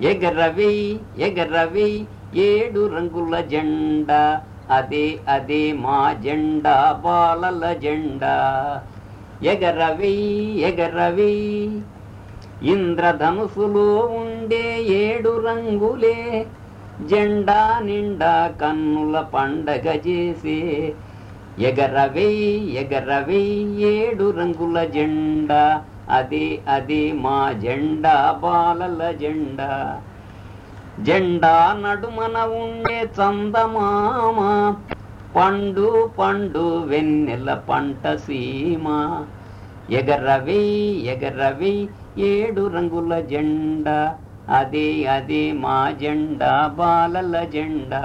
ఎగరవి ఎగరవి ఏడు రంగుల జెండా అదే అదే మా జెండా బాలల జెండా. ఎగరవి ఎగరవి ఇంద్రధనుసులో ఉండే ఏడు రంగులే జెండా నిండా కన్నుల పండగ చేసే. ఎగరవే ఎగరవే ఏడు రంగుల జెండా అదే అదే మా జెండా బాలల జెండా. జెండా నడుమన ఉండే చందమామ. పండు పండు వెన్నెల పంట సీమ. ఎగరవి ఎగరవి ఏడు రంగుల జెండా. అదే అదే మా జెండా బాలల జెండా.